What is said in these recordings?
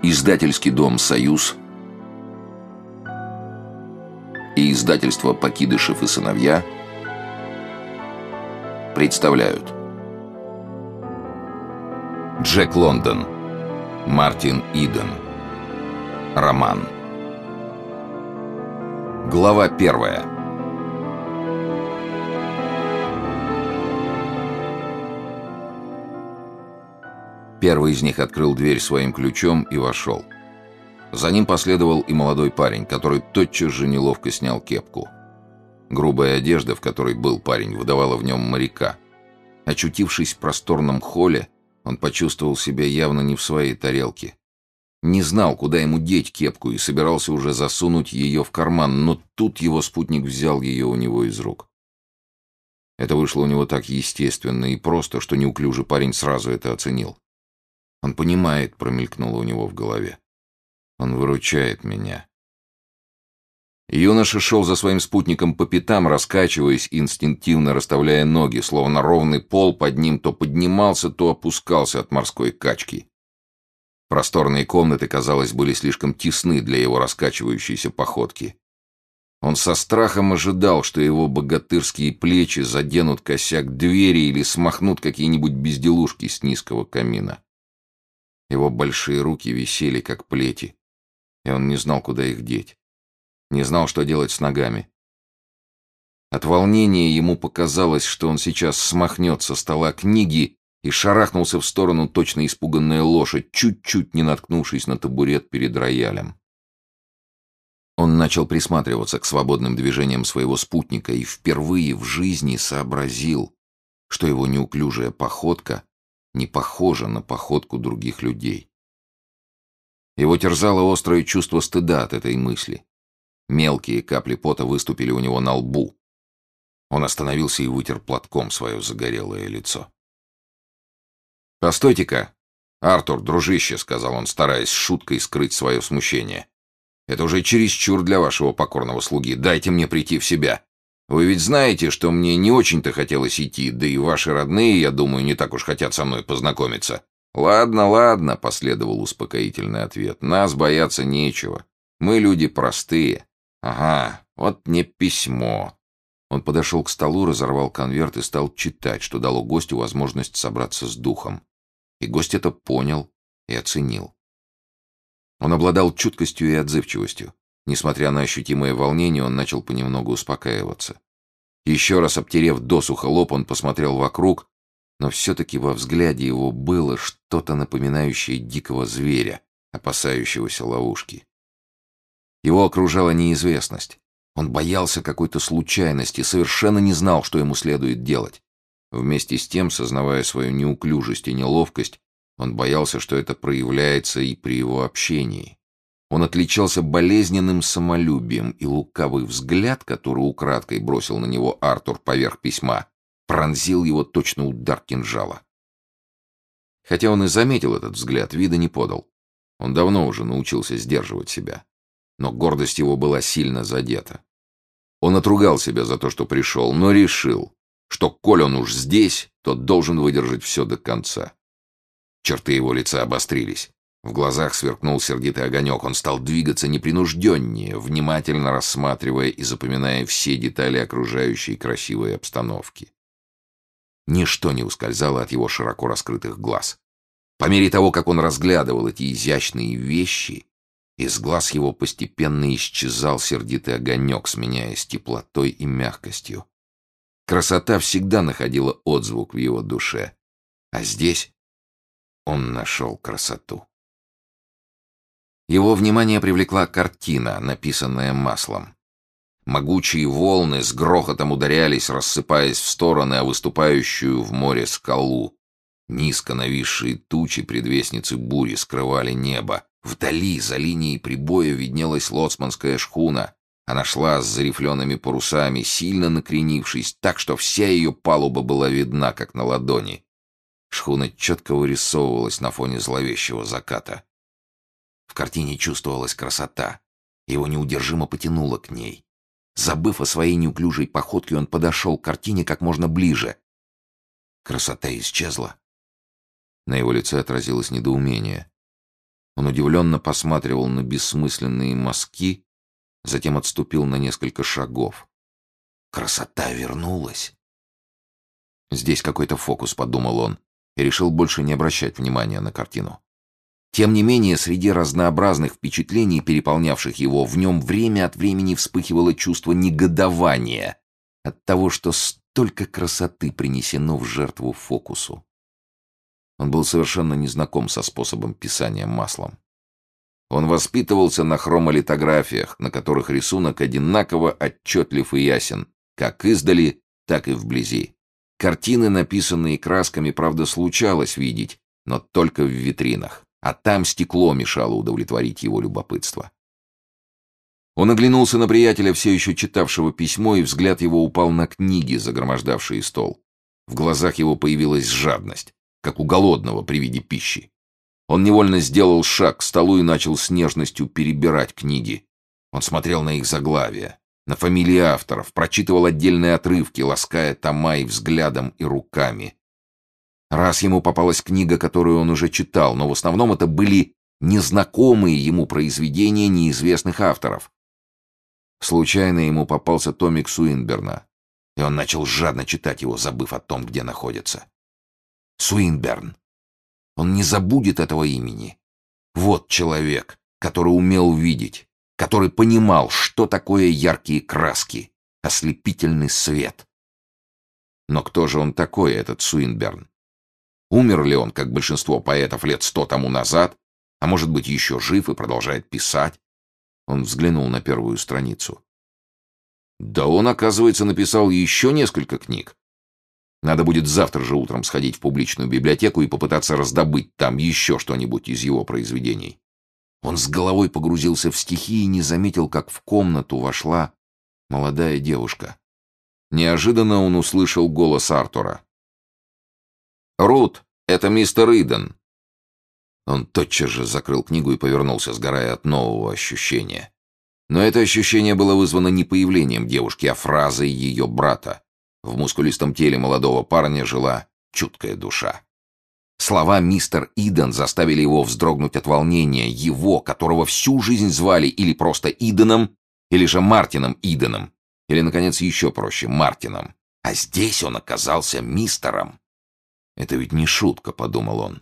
Издательский дом «Союз» и издательство «Покидышев и сыновья» представляют. Джек Лондон Мартин Иден. Роман. Глава первая Первый из них открыл дверь своим ключом и вошел. За ним последовал и молодой парень, который тотчас же неловко снял кепку. Грубая одежда, в которой был парень, выдавала в нем моряка. Очутившись в просторном холле, он почувствовал себя явно не в своей тарелке. Не знал, куда ему деть кепку, и собирался уже засунуть ее в карман, но тут его спутник взял ее у него из рук. Это вышло у него так естественно и просто, что неуклюжий парень сразу это оценил. Он понимает, промелькнуло у него в голове. Он выручает меня. Юноша шел за своим спутником по пятам, раскачиваясь, инстинктивно расставляя ноги, словно ровный пол под ним то поднимался, то опускался от морской качки. Просторные комнаты, казалось, были слишком тесны для его раскачивающейся походки. Он со страхом ожидал, что его богатырские плечи заденут косяк двери или смахнут какие-нибудь безделушки с низкого камина. Его большие руки висели, как плети, и он не знал, куда их деть. Не знал, что делать с ногами. От волнения ему показалось, что он сейчас смахнет со стола книги и шарахнулся в сторону точно испуганная лошадь, чуть-чуть не наткнувшись на табурет перед роялем. Он начал присматриваться к свободным движениям своего спутника и впервые в жизни сообразил, что его неуклюжая походка не похожа на походку других людей. Его терзало острое чувство стыда от этой мысли. Мелкие капли пота выступили у него на лбу. Он остановился и вытер платком свое загорелое лицо. «Постойте-ка, Артур, дружище», — сказал он, стараясь шуткой скрыть свое смущение. «Это уже чересчур для вашего покорного слуги. Дайте мне прийти в себя. Вы ведь знаете, что мне не очень-то хотелось идти, да и ваши родные, я думаю, не так уж хотят со мной познакомиться. Ладно, ладно, последовал успокоительный ответ. Нас бояться нечего. Мы люди простые. Ага, вот не письмо. Он подошел к столу, разорвал конверт и стал читать, что дало гостю возможность собраться с духом. И гость это понял и оценил. Он обладал чуткостью и отзывчивостью. Несмотря на ощутимое волнение, он начал понемногу успокаиваться. Еще раз обтерев досуха лоб, он посмотрел вокруг, но все-таки во взгляде его было что-то напоминающее дикого зверя, опасающегося ловушки. Его окружала неизвестность. Он боялся какой-то случайности, совершенно не знал, что ему следует делать. Вместе с тем, сознавая свою неуклюжесть и неловкость, он боялся, что это проявляется и при его общении. Он отличался болезненным самолюбием, и лукавый взгляд, который украдкой бросил на него Артур поверх письма, пронзил его точно удар кинжала. Хотя он и заметил этот взгляд, вида не подал. Он давно уже научился сдерживать себя. Но гордость его была сильно задета. Он отругал себя за то, что пришел, но решил, что, коль он уж здесь, то должен выдержать все до конца. Черты его лица обострились. В глазах сверкнул сердитый огонек. Он стал двигаться непринужденнее, внимательно рассматривая и запоминая все детали окружающей красивой обстановки. Ничто не ускользало от его широко раскрытых глаз. По мере того, как он разглядывал эти изящные вещи, из глаз его постепенно исчезал сердитый огонек, сменяясь теплотой и мягкостью. Красота всегда находила отзвук в его душе, а здесь он нашел красоту. Его внимание привлекла картина, написанная маслом. Могучие волны с грохотом ударялись, рассыпаясь в стороны, о выступающую в море скалу. Низко нависшие тучи предвестницы бури скрывали небо. Вдали, за линией прибоя, виднелась лоцманская шхуна. Она шла с зарифленными парусами, сильно накренившись, так что вся ее палуба была видна, как на ладони. Шхуна четко вырисовывалась на фоне зловещего заката. В картине чувствовалась красота. Его неудержимо потянуло к ней. Забыв о своей неуклюжей походке, он подошел к картине как можно ближе. Красота исчезла. На его лице отразилось недоумение. Он удивленно посматривал на бессмысленные мазки, затем отступил на несколько шагов. Красота вернулась. Здесь какой-то фокус, подумал он, и решил больше не обращать внимания на картину. Тем не менее, среди разнообразных впечатлений, переполнявших его, в нем время от времени вспыхивало чувство негодования от того, что столько красоты принесено в жертву фокусу. Он был совершенно незнаком со способом писания маслом. Он воспитывался на хромолитографиях, на которых рисунок одинаково отчетлив и ясен, как издали, так и вблизи. Картины, написанные красками, правда, случалось видеть, но только в витринах, а там стекло мешало удовлетворить его любопытство. Он оглянулся на приятеля, все еще читавшего письмо, и взгляд его упал на книги, загромождавшие стол. В глазах его появилась жадность, как у голодного при виде пищи. Он невольно сделал шаг к столу и начал с нежностью перебирать книги. Он смотрел на их заглавия, на фамилии авторов, прочитывал отдельные отрывки, лаская тома и взглядом, и руками. Раз ему попалась книга, которую он уже читал, но в основном это были незнакомые ему произведения неизвестных авторов. Случайно ему попался томик Суинберна, и он начал жадно читать его, забыв о том, где находится. Суинберн. Он не забудет этого имени. Вот человек, который умел видеть, который понимал, что такое яркие краски, ослепительный свет. Но кто же он такой, этот Суинберн? Умер ли он, как большинство поэтов, лет сто тому назад, а может быть еще жив и продолжает писать? Он взглянул на первую страницу. Да он, оказывается, написал еще несколько книг. Надо будет завтра же утром сходить в публичную библиотеку и попытаться раздобыть там еще что-нибудь из его произведений. Он с головой погрузился в стихи и не заметил, как в комнату вошла молодая девушка. Неожиданно он услышал голос Артура. «Рут, это мистер Иден!» Он тотчас же закрыл книгу и повернулся, сгорая от нового ощущения. Но это ощущение было вызвано не появлением девушки, а фразой ее брата. В мускулистом теле молодого парня жила чуткая душа. Слова «мистер Иден» заставили его вздрогнуть от волнения, его, которого всю жизнь звали или просто Иденом, или же Мартином Иденом, или, наконец, еще проще, Мартином. А здесь он оказался мистером. «Это ведь не шутка», — подумал он.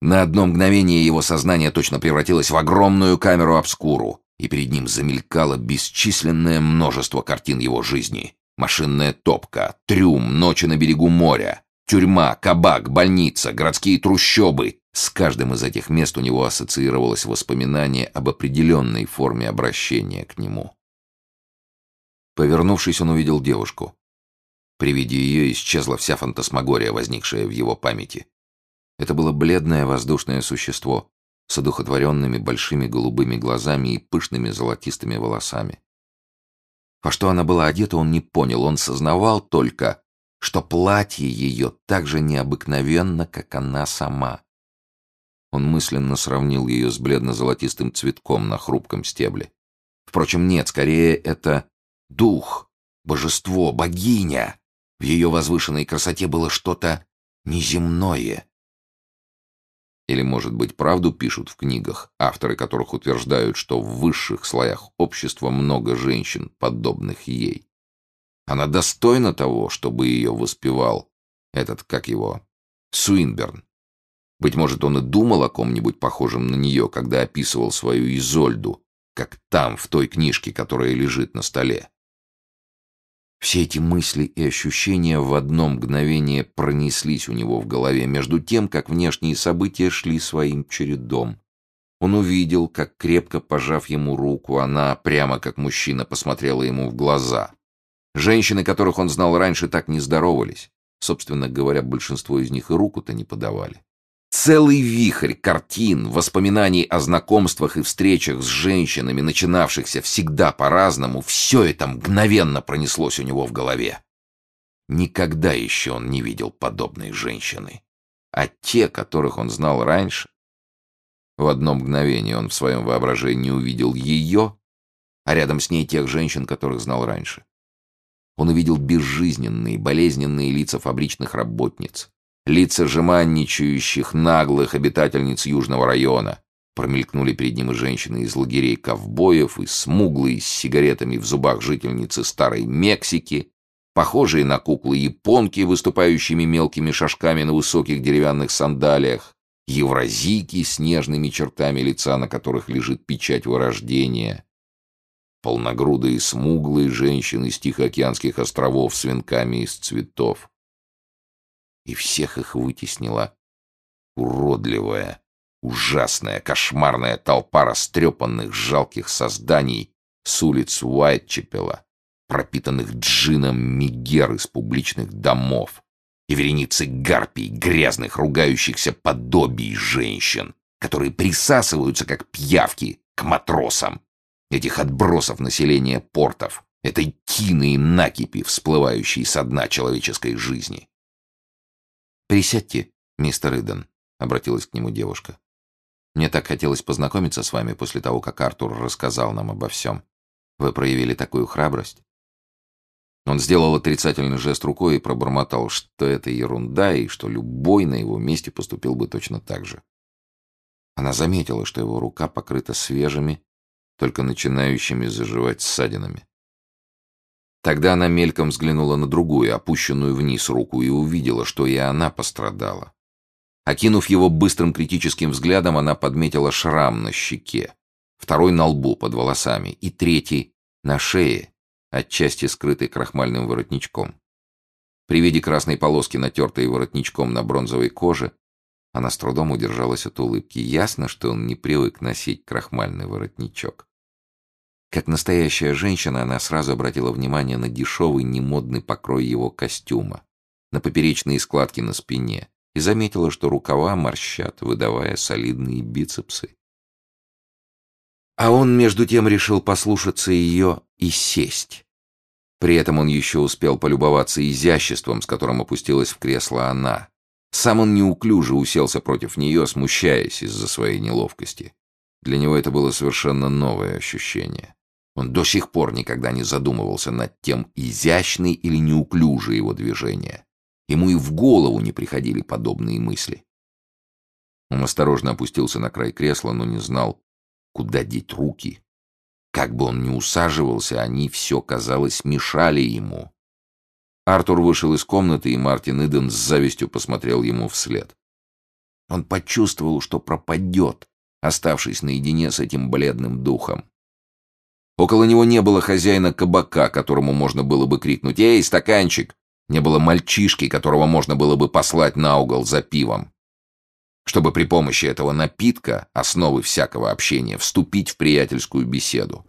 На одно мгновение его сознание точно превратилось в огромную камеру обскуру, и перед ним замелькало бесчисленное множество картин его жизни. Машинная топка, трюм, ночи на берегу моря, Тюрьма, кабак, больница, городские трущобы. С каждым из этих мест у него ассоциировалось воспоминание об определенной форме обращения к нему. Повернувшись, он увидел девушку. При виде ее исчезла вся фантасмагория, возникшая в его памяти. Это было бледное воздушное существо с одухотворенными большими голубыми глазами и пышными золотистыми волосами. Во что она была одета, он не понял, он сознавал только, что платье ее так же необыкновенно, как она сама. Он мысленно сравнил ее с бледно-золотистым цветком на хрупком стебле. Впрочем, нет, скорее это дух, божество, богиня. В ее возвышенной красоте было что-то неземное. Или, может быть, правду пишут в книгах, авторы которых утверждают, что в высших слоях общества много женщин, подобных ей. Она достойна того, чтобы ее воспевал этот, как его, Суинберн. Быть может, он и думал о ком-нибудь похожем на нее, когда описывал свою Изольду, как там, в той книжке, которая лежит на столе. Все эти мысли и ощущения в одно мгновение пронеслись у него в голове, между тем, как внешние события шли своим чередом. Он увидел, как, крепко пожав ему руку, она, прямо как мужчина, посмотрела ему в глаза. Женщины, которых он знал раньше, так не здоровались. Собственно говоря, большинство из них и руку-то не подавали. Целый вихрь картин, воспоминаний о знакомствах и встречах с женщинами, начинавшихся всегда по-разному, все это мгновенно пронеслось у него в голове. Никогда еще он не видел подобной женщины. А те, которых он знал раньше... В одно мгновение он в своем воображении увидел ее, а рядом с ней тех женщин, которых знал раньше. Он увидел безжизненные, болезненные лица фабричных работниц, лица жеманничающих, наглых обитательниц Южного района, Промелькнули перед ним и женщины из лагерей ковбоев, и смуглые с сигаретами в зубах жительницы Старой Мексики, похожие на куклы японки, выступающими мелкими шажками на высоких деревянных сандалиях, евразийки с нежными чертами лица, на которых лежит печать вырождения, полногрудые смуглые женщины с Тихоокеанских островов с венками из цветов. И всех их вытеснила уродливая, ужасная, кошмарная толпа растрепанных, жалких созданий с улиц Уайтчепела, пропитанных джином мигер из публичных домов, и вереницы гарпий, грязных, ругающихся подобий женщин, которые присасываются, как пьявки, к матросам, этих отбросов населения портов, этой тины и накипи, всплывающей со дна человеческой жизни. «Присядьте, мистер Иден», — обратилась к нему девушка. Мне так хотелось познакомиться с вами после того, как Артур рассказал нам обо всем. Вы проявили такую храбрость. Он сделал отрицательный жест рукой и пробормотал, что это ерунда и что любой на его месте поступил бы точно так же. Она заметила, что его рука покрыта свежими, только начинающими заживать ссадинами. Тогда она мельком взглянула на другую, опущенную вниз руку, и увидела, что и она пострадала. Окинув его быстрым критическим взглядом, она подметила шрам на щеке, второй на лбу под волосами и третий на шее, отчасти скрытый крахмальным воротничком. При виде красной полоски, натертой воротничком на бронзовой коже, она с трудом удержалась от улыбки. Ясно, что он не привык носить крахмальный воротничок. Как настоящая женщина, она сразу обратила внимание на дешевый, немодный покрой его костюма, на поперечные складки на спине, и заметила, что рукава морщат, выдавая солидные бицепсы. А он, между тем, решил послушаться ее и сесть. При этом он еще успел полюбоваться изяществом, с которым опустилась в кресло она. Сам он неуклюже уселся против нее, смущаясь из-за своей неловкости. Для него это было совершенно новое ощущение. Он до сих пор никогда не задумывался над тем, изящны или неуклюжи его движения. Ему и в голову не приходили подобные мысли. Он осторожно опустился на край кресла, но не знал, куда деть руки. Как бы он ни усаживался, они все, казалось, мешали ему. Артур вышел из комнаты, и Мартин Иден с завистью посмотрел ему вслед. Он почувствовал, что пропадет, оставшись наедине с этим бледным духом. Около него не было хозяина кабака, которому можно было бы крикнуть «Эй, стаканчик!» Не было мальчишки, которого можно было бы послать на угол за пивом. Чтобы при помощи этого напитка, основы всякого общения, вступить в приятельскую беседу.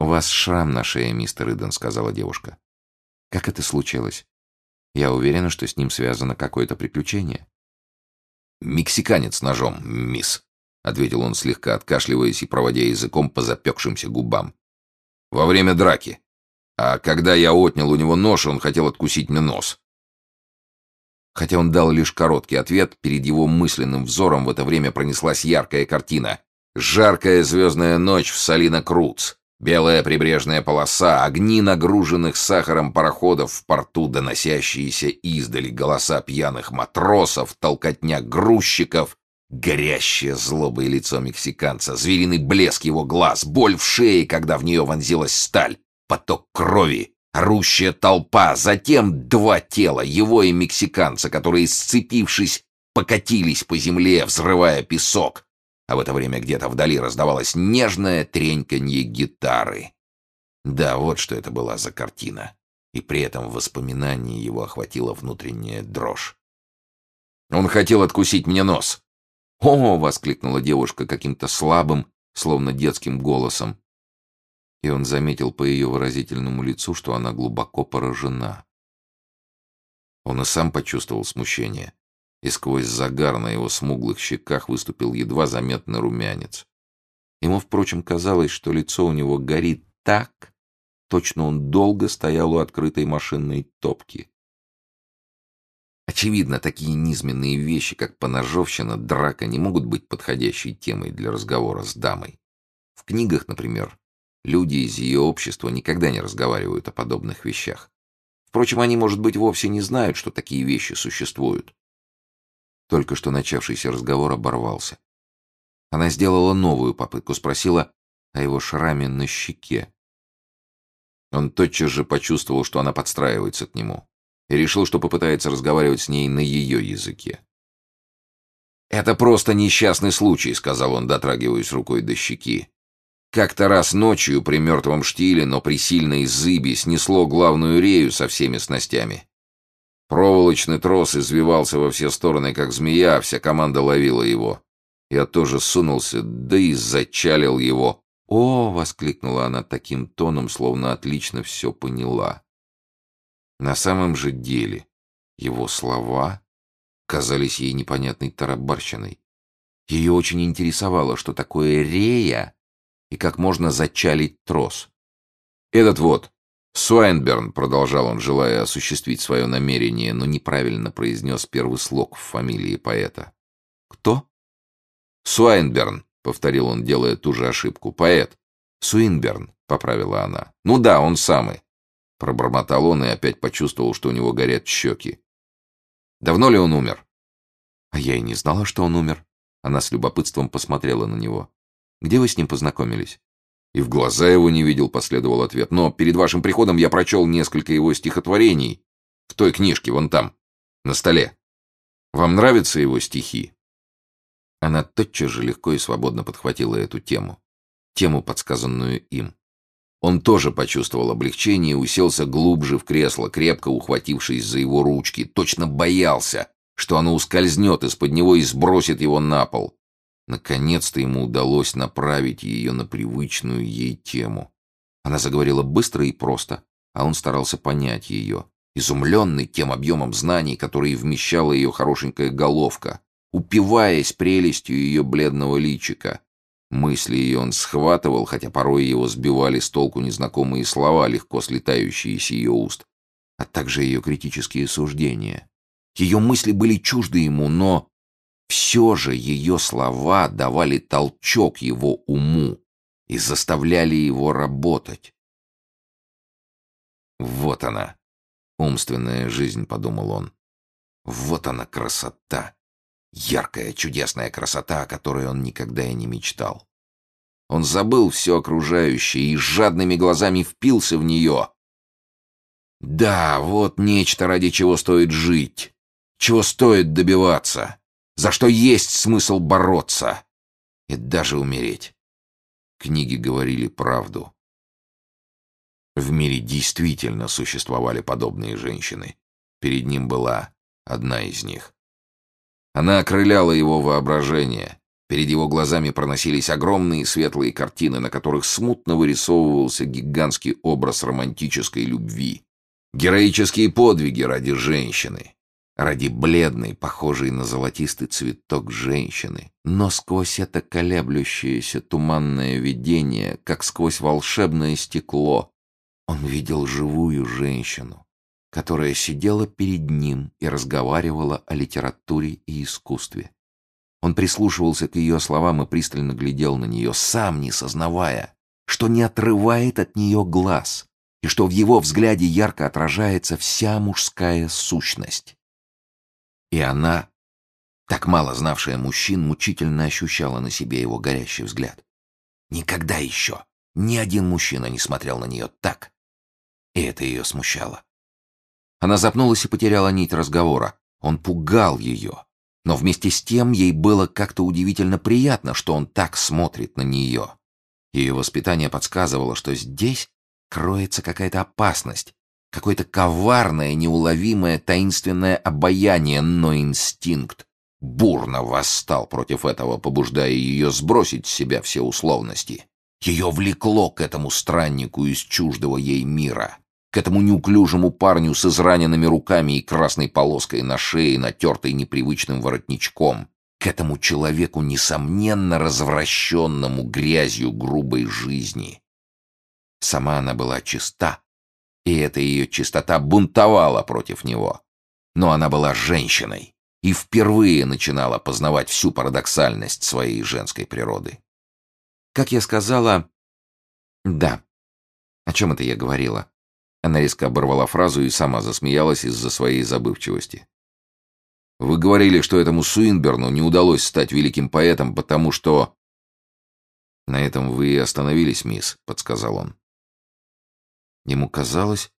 «У вас шрам на шее, мистер Иден», — сказала девушка. «Как это случилось? Я уверена, что с ним связано какое-то приключение». «Мексиканец ножом, мисс», — ответил он, слегка откашливаясь и проводя языком по запекшимся губам. «Во время драки. А когда я отнял у него нож, он хотел откусить мне нос. Хотя он дал лишь короткий ответ, перед его мысленным взором в это время пронеслась яркая картина. Жаркая звездная ночь в Салина Круц. Белая прибрежная полоса, огни нагруженных сахаром пароходов в порту, доносящиеся издали голоса пьяных матросов, толкотня грузчиков, горящее злобое лицо мексиканца, звериный блеск его глаз, боль в шее, когда в нее вонзилась сталь, поток крови, орущая толпа, затем два тела, его и мексиканца, которые, сцепившись, покатились по земле, взрывая песок. А в это время где-то вдали раздавалось нежное треньканье гитары. Да, вот что это была за картина. И при этом в воспоминании его охватила внутренняя дрожь. «Он хотел откусить мне нос!» «О!» — воскликнула девушка каким-то слабым, словно детским голосом и он заметил по ее выразительному лицу, что она глубоко поражена. Он и сам почувствовал смущение, и сквозь загар на его смуглых щеках выступил едва заметный румянец. Ему, впрочем, казалось, что лицо у него горит так, точно он долго стоял у открытой машинной топки. Очевидно, такие низменные вещи, как поножовщина, драка, не могут быть подходящей темой для разговора с дамой. В книгах, например, Люди из ее общества никогда не разговаривают о подобных вещах. Впрочем, они, может быть, вовсе не знают, что такие вещи существуют. Только что начавшийся разговор оборвался. Она сделала новую попытку, спросила о его шраме на щеке. Он тотчас же почувствовал, что она подстраивается к нему, и решил, что попытается разговаривать с ней на ее языке. «Это просто несчастный случай», — сказал он, дотрагиваясь рукой до щеки. Как-то раз ночью при мертвом штиле, но при сильной зыбе снесло главную рею со всеми снастями. Проволочный трос извивался во все стороны, как змея, а вся команда ловила его. Я тоже сунулся, да и зачалил его. «О!» — воскликнула она таким тоном, словно отлично все поняла. На самом же деле его слова казались ей непонятной тарабарщиной. Ее очень интересовало, что такое рея и как можно зачалить трос. «Этот вот, Суайнберн», — продолжал он, желая осуществить свое намерение, но неправильно произнес первый слог в фамилии поэта. «Кто?» «Суайнберн», — повторил он, делая ту же ошибку. «Поэт». «Суинберн», — поправила она. «Ну да, он самый». Пробормотал он и опять почувствовал, что у него горят щеки. «Давно ли он умер?» «А я и не знала, что он умер». Она с любопытством посмотрела на него. Где вы с ним познакомились?» «И в глаза его не видел», — последовал ответ. «Но перед вашим приходом я прочел несколько его стихотворений. В той книжке, вон там, на столе. Вам нравятся его стихи?» Она тотчас же легко и свободно подхватила эту тему. Тему, подсказанную им. Он тоже почувствовал облегчение и уселся глубже в кресло, крепко ухватившись за его ручки. Точно боялся, что оно ускользнет из-под него и сбросит его на пол. Наконец-то ему удалось направить ее на привычную ей тему. Она заговорила быстро и просто, а он старался понять ее, изумленный тем объемом знаний, которые вмещала ее хорошенькая головка, упиваясь прелестью ее бледного личика. Мысли ее он схватывал, хотя порой его сбивали с толку незнакомые слова, легко слетающие с ее уст, а также ее критические суждения. Ее мысли были чужды ему, но все же ее слова давали толчок его уму и заставляли его работать. «Вот она, умственная жизнь», — подумал он. «Вот она красота, яркая, чудесная красота, о которой он никогда и не мечтал». Он забыл все окружающее и жадными глазами впился в нее. Да, вот нечто, ради чего стоит жить, чего стоит добиваться за что есть смысл бороться и даже умереть. Книги говорили правду. В мире действительно существовали подобные женщины. Перед ним была одна из них. Она окрыляла его воображение. Перед его глазами проносились огромные светлые картины, на которых смутно вырисовывался гигантский образ романтической любви. Героические подвиги ради женщины, ради бледной, похожей на золотистый цветок женщины. Но сквозь это колеблющееся туманное видение, как сквозь волшебное стекло, он видел живую женщину, которая сидела перед ним и разговаривала о литературе и искусстве. Он прислушивался к ее словам и пристально глядел на нее, сам не сознавая, что не отрывает от нее глаз, и что в его взгляде ярко отражается вся мужская сущность. И она, так мало знавшая мужчин, мучительно ощущала на себе его горящий взгляд. Никогда еще ни один мужчина не смотрел на нее так. И это ее смущало. Она запнулась и потеряла нить разговора. Он пугал ее. Но вместе с тем ей было как-то удивительно приятно, что он так смотрит на нее. Ее воспитание подсказывало, что здесь кроется какая-то опасность, Какое-то коварное, неуловимое, таинственное обаяние, но инстинкт бурно восстал против этого, побуждая ее сбросить с себя все условности. Ее влекло к этому страннику из чуждого ей мира, к этому неуклюжему парню с израненными руками и красной полоской на шее, натертой непривычным воротничком, к этому человеку, несомненно развращенному грязью грубой жизни. Сама она была чиста, и эта ее чистота бунтовала против него. Но она была женщиной и впервые начинала познавать всю парадоксальность своей женской природы. Как я сказала... Да. О чем это я говорила? Она резко оборвала фразу и сама засмеялась из-за своей забывчивости. Вы говорили, что этому Суинберну не удалось стать великим поэтом, потому что «На этом вы и остановились, мисс», — подсказал он. Ему казалось,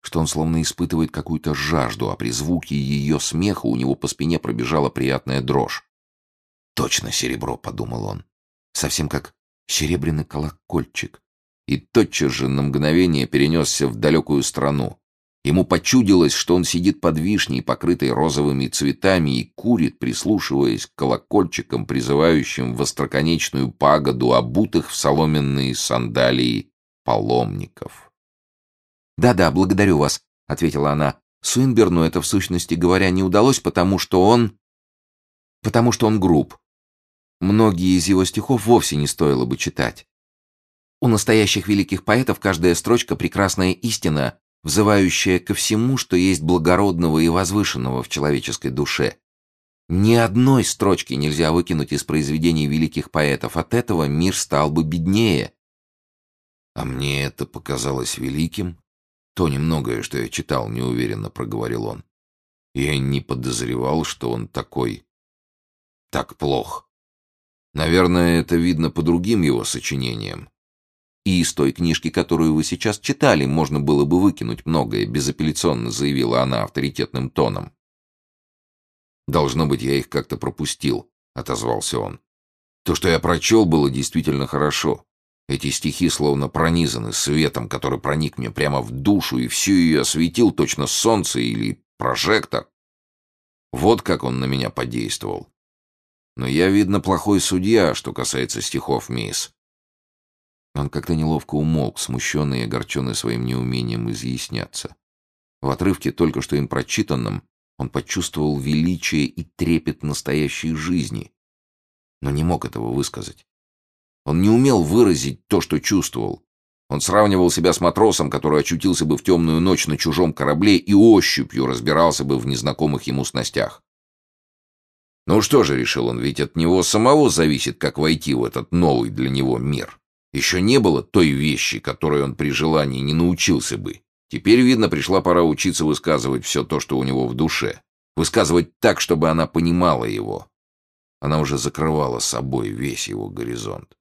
что он словно испытывает какую-то жажду, а при звуке ее смеха у него по спине пробежала приятная дрожь. «Точно серебро», — подумал он, — «совсем как серебряный колокольчик». И тотчас же на мгновение перенесся в далекую страну. Ему почудилось, что он сидит под вишней, покрытой розовыми цветами, и курит, прислушиваясь к колокольчикам, призывающим в остроконечную пагоду обутых в соломенные сандалии паломников. «Да-да, благодарю вас», — ответила она. «Суинберну это, в сущности говоря, не удалось, потому что он... потому что он груб. Многие из его стихов вовсе не стоило бы читать. У настоящих великих поэтов каждая строчка — прекрасная истина, взывающая ко всему, что есть благородного и возвышенного в человеческой душе. Ни одной строчки нельзя выкинуть из произведений великих поэтов, от этого мир стал бы беднее. А мне это показалось великим, то немногое, что я читал, неуверенно проговорил он. Я не подозревал, что он такой... так плох. Наверное, это видно по другим его сочинениям. И из той книжки, которую вы сейчас читали, можно было бы выкинуть многое, безапелляционно заявила она авторитетным тоном. «Должно быть, я их как-то пропустил», — отозвался он. «То, что я прочел, было действительно хорошо. Эти стихи словно пронизаны светом, который проник мне прямо в душу и всю ее осветил точно солнце или прожектор. Вот как он на меня подействовал. Но я, видно, плохой судья, что касается стихов, мисс. Он как-то неловко умолк, смущенный и огорченный своим неумением изъясняться. В отрывке, только что им прочитанном, он почувствовал величие и трепет настоящей жизни, но не мог этого высказать. Он не умел выразить то, что чувствовал. Он сравнивал себя с матросом, который очутился бы в темную ночь на чужом корабле и ощупью разбирался бы в незнакомых ему снастях. Ну что же, решил он, ведь от него самого зависит, как войти в этот новый для него мир. Еще не было той вещи, которой он при желании не научился бы. Теперь, видно, пришла пора учиться высказывать все то, что у него в душе. Высказывать так, чтобы она понимала его. Она уже закрывала собой весь его горизонт.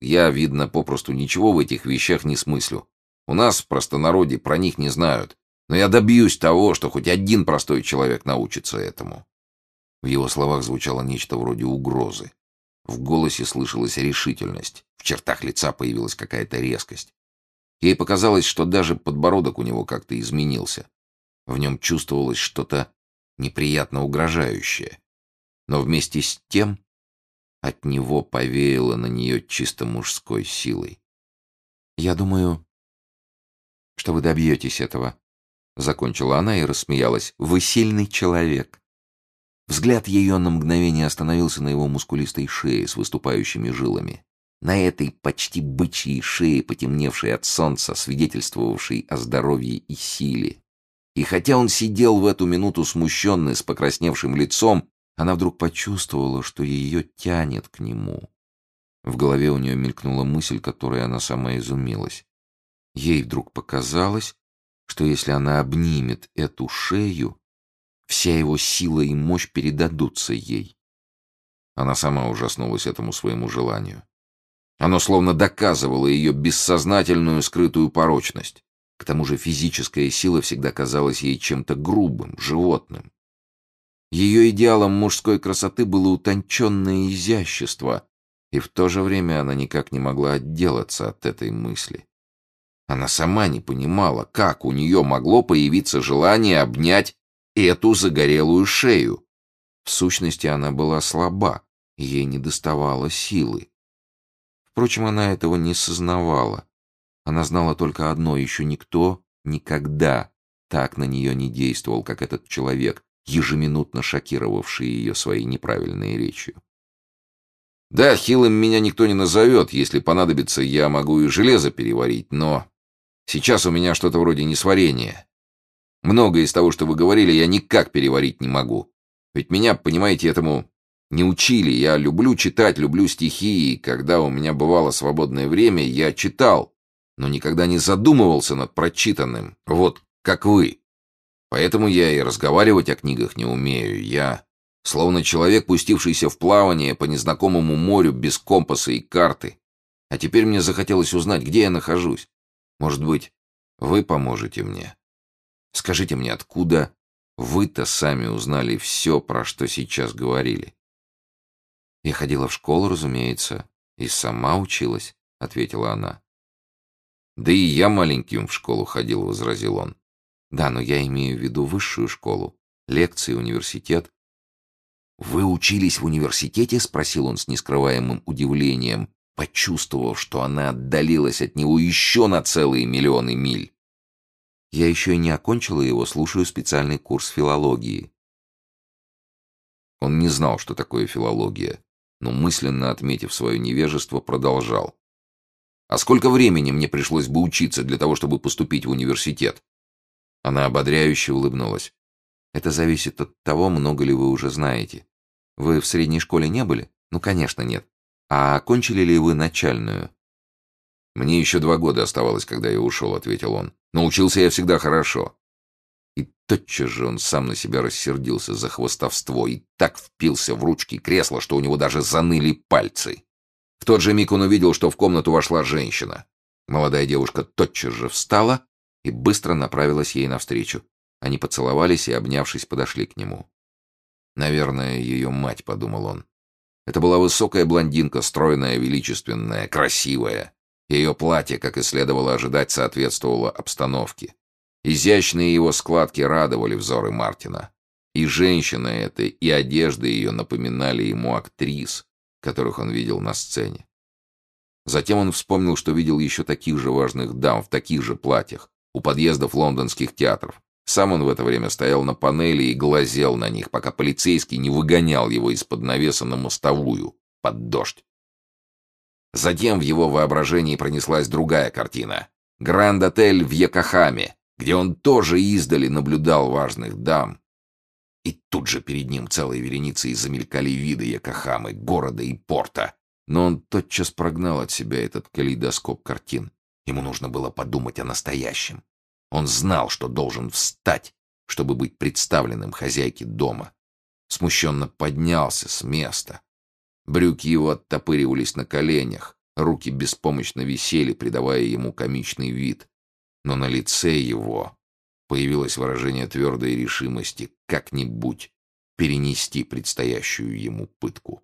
Я, видно, попросту ничего в этих вещах не смыслю. У нас в простонародье про них не знают. Но я добьюсь того, что хоть один простой человек научится этому. В его словах звучало нечто вроде угрозы. В голосе слышалась решительность, в чертах лица появилась какая-то резкость. Ей показалось, что даже подбородок у него как-то изменился. В нем чувствовалось что-то неприятно угрожающее. Но вместе с тем от него повеяло на нее чисто мужской силой. «Я думаю, что вы добьетесь этого», — закончила она и рассмеялась. «Вы сильный человек». Взгляд ее на мгновение остановился на его мускулистой шее с выступающими жилами. На этой почти бычьей шее, потемневшей от солнца, свидетельствовавшей о здоровье и силе. И хотя он сидел в эту минуту смущенный, с покрасневшим лицом, она вдруг почувствовала, что ее тянет к нему. В голове у нее мелькнула мысль, которой она сама изумилась. Ей вдруг показалось, что если она обнимет эту шею, вся его сила и мощь передадутся ей. Она сама ужаснулась этому своему желанию. Оно словно доказывало ее бессознательную скрытую порочность. К тому же физическая сила всегда казалась ей чем-то грубым, животным. Ее идеалом мужской красоты было утонченное изящество, и в то же время она никак не могла отделаться от этой мысли. Она сама не понимала, как у нее могло появиться желание обнять эту загорелую шею. В сущности, она была слаба, ей недоставало силы. Впрочем, она этого не сознавала. Она знала только одно — еще никто никогда так на нее не действовал, как этот человек, ежеминутно шокировавший ее своей неправильной речью. «Да, хилым меня никто не назовет. Если понадобится, я могу и железо переварить, но сейчас у меня что-то вроде несварения. Многое из того, что вы говорили, я никак переварить не могу. Ведь меня, понимаете, этому не учили. Я люблю читать, люблю стихи, и когда у меня бывало свободное время, я читал, но никогда не задумывался над прочитанным, вот как вы. Поэтому я и разговаривать о книгах не умею. Я словно человек, пустившийся в плавание по незнакомому морю без компаса и карты. А теперь мне захотелось узнать, где я нахожусь. Может быть, вы поможете мне? Скажите мне, откуда вы-то сами узнали все, про что сейчас говорили?» «Я ходила в школу, разумеется, и сама училась», — ответила она. «Да и я маленьким в школу ходил», — возразил он. «Да, но я имею в виду высшую школу, лекции, университет». «Вы учились в университете?» — спросил он с нескрываемым удивлением, почувствовав, что она отдалилась от него еще на целые миллионы миль. «Я еще и не окончила его, слушаю специальный курс филологии». Он не знал, что такое филология, но мысленно отметив свое невежество, продолжал. «А сколько времени мне пришлось бы учиться для того, чтобы поступить в университет?» Она ободряюще улыбнулась. «Это зависит от того, много ли вы уже знаете. Вы в средней школе не были? Ну, конечно, нет. А окончили ли вы начальную? Мне еще два года оставалось, когда я ушел, ответил он. Но учился я всегда хорошо. И тотчас же он сам на себя рассердился за хвостовство и так впился в ручки кресла, что у него даже заныли пальцы. В тот же миг он увидел, что в комнату вошла женщина. Молодая девушка тотчас же встала и быстро направилась ей навстречу. Они поцеловались и, обнявшись, подошли к нему. Наверное, ее мать, подумал он. Это была высокая блондинка, стройная, величественная, красивая. Ее платье, как и следовало ожидать, соответствовало обстановке. Изящные его складки радовали взоры Мартина. И женщина эта, и одежда ее напоминали ему актрис, которых он видел на сцене. Затем он вспомнил, что видел еще таких же важных дам в таких же платьях у подъездов лондонских театров. Сам он в это время стоял на панели и глазел на них, пока полицейский не выгонял его из-под навеса на мостовую, под дождь. Затем в его воображении пронеслась другая картина. Гранд-отель в Якохаме, где он тоже издали наблюдал важных дам. И тут же перед ним целой вереницей замелькали виды Якохамы, города и порта. Но он тотчас прогнал от себя этот калейдоскоп картин. Ему нужно было подумать о настоящем. Он знал, что должен встать, чтобы быть представленным хозяйке дома. Смущенно поднялся с места. Брюки его оттопыривались на коленях, руки беспомощно висели, придавая ему комичный вид. Но на лице его появилось выражение твердой решимости как-нибудь перенести предстоящую ему пытку.